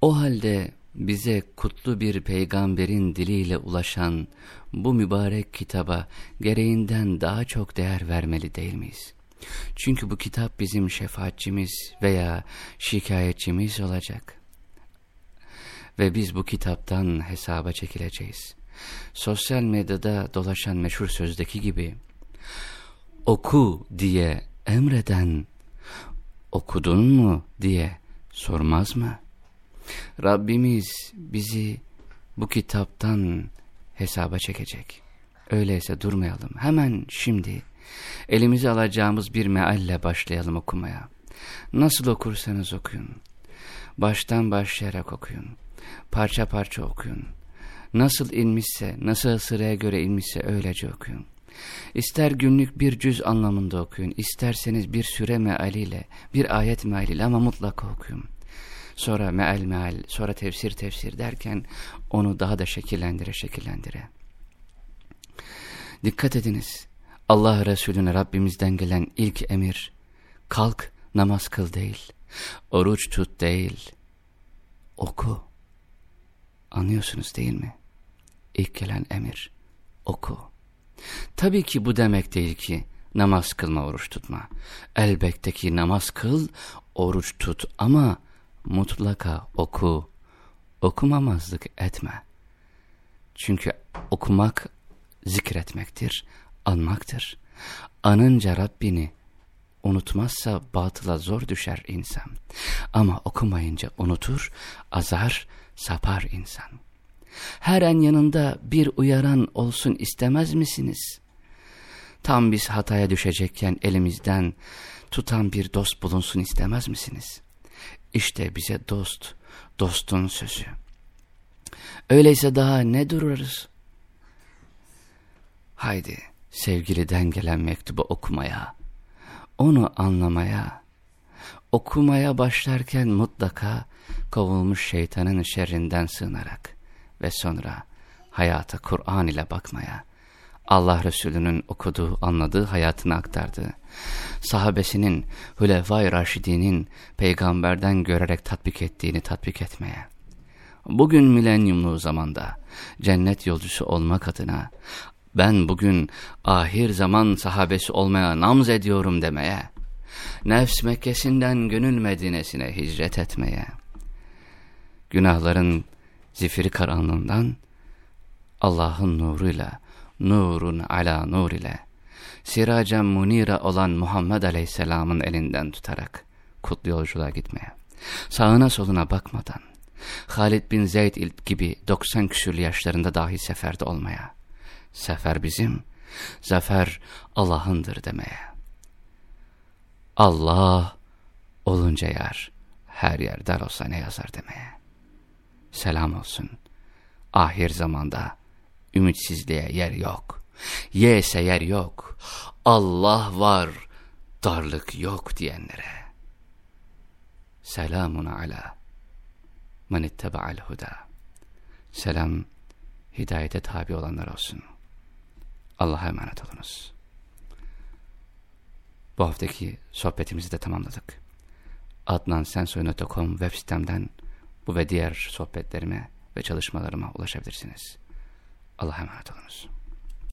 S2: O halde bize kutlu bir peygamberin diliyle ulaşan bu mübarek kitaba gereğinden daha çok değer vermeli değil miyiz? Çünkü bu kitap bizim şefaatçimiz veya şikayetçimiz olacak. Ve biz bu kitaptan hesaba çekileceğiz. Sosyal medyada dolaşan meşhur sözdeki gibi, oku diye emreden, okudun mu diye sormaz mı? Rabbimiz bizi bu kitaptan hesaba çekecek. Öyleyse durmayalım. Hemen şimdi elimize alacağımız bir mealle başlayalım okumaya. Nasıl okursanız okuyun. Baştan başlayarak okuyun. Parça parça okuyun. Nasıl inmişse, nasıl sıraya göre inmişse öylece okuyun. İster günlük bir cüz anlamında okuyun, isterseniz bir süre mealiyle, bir ayet mealiyle ama mutlaka okuyun. Sonra meal meal, sonra tefsir tefsir derken onu daha da şekillendire şekillendire. Dikkat ediniz. Allah Resulüne Rabbimizden gelen ilk emir, kalk namaz kıl değil, oruç tut değil, oku. Anlıyorsunuz değil mi? İlk gelen emir, oku. Tabii ki bu demek değil ki namaz kılma, oruç tutma. Elbette ki namaz kıl, oruç tut ama mutlaka oku, okumamazlık etme. Çünkü okumak zikretmektir, anmaktır. Anınca Rabbini unutmazsa batıla zor düşer insan. Ama okumayınca unutur, azar, sapar insan. Her an yanında bir uyaran olsun istemez misiniz? Tam biz hataya düşecekken elimizden tutan bir dost bulunsun istemez misiniz? İşte bize dost, dostun sözü. Öyleyse daha ne dururuz? Haydi sevgiliden gelen mektubu okumaya, onu anlamaya, okumaya başlarken mutlaka kovulmuş şeytanın şerrinden sığınarak ve sonra hayata Kur'an ile bakmaya, Allah Resulü'nün okuduğu, anladığı, hayatını aktardığı, sahabesinin, Hülefai Raşidi'nin peygamberden görerek tatbik ettiğini tatbik etmeye, bugün milenyumlu zamanda cennet yolcusu olmak adına ben bugün ahir zaman sahabesi olmaya namz ediyorum demeye, nefs Mekkesi'nden gönül Medine'sine hicret etmeye, günahların zifiri karanlığından Allah'ın nuruyla, nurun ala nur ile, siracen munira olan Muhammed Aleyhisselam'ın elinden tutarak kutlu yolculuğa gitmeye, sağına soluna bakmadan, Halid bin Zeyd gibi 90 küsürlü yaşlarında dahi seferde olmaya, sefer bizim, zafer Allah'ındır demeye. Allah olunca yer, her yer dar olsa ne yazar demeye. Selam olsun, ahir zamanda ümitsizliğe yer yok. Yese yer yok. Allah var, darlık yok diyenlere. Selamun ala men itteba'al huda. Selam, hidayete tabi olanlar olsun. Allah'a emanet olunuz. Bu haftaki sohbetimizi de tamamladık. adnansensoy.com web sitemden bu ve diğer sohbetlerime ve çalışmalarıma ulaşabilirsiniz. Allah'a emanet olunuz.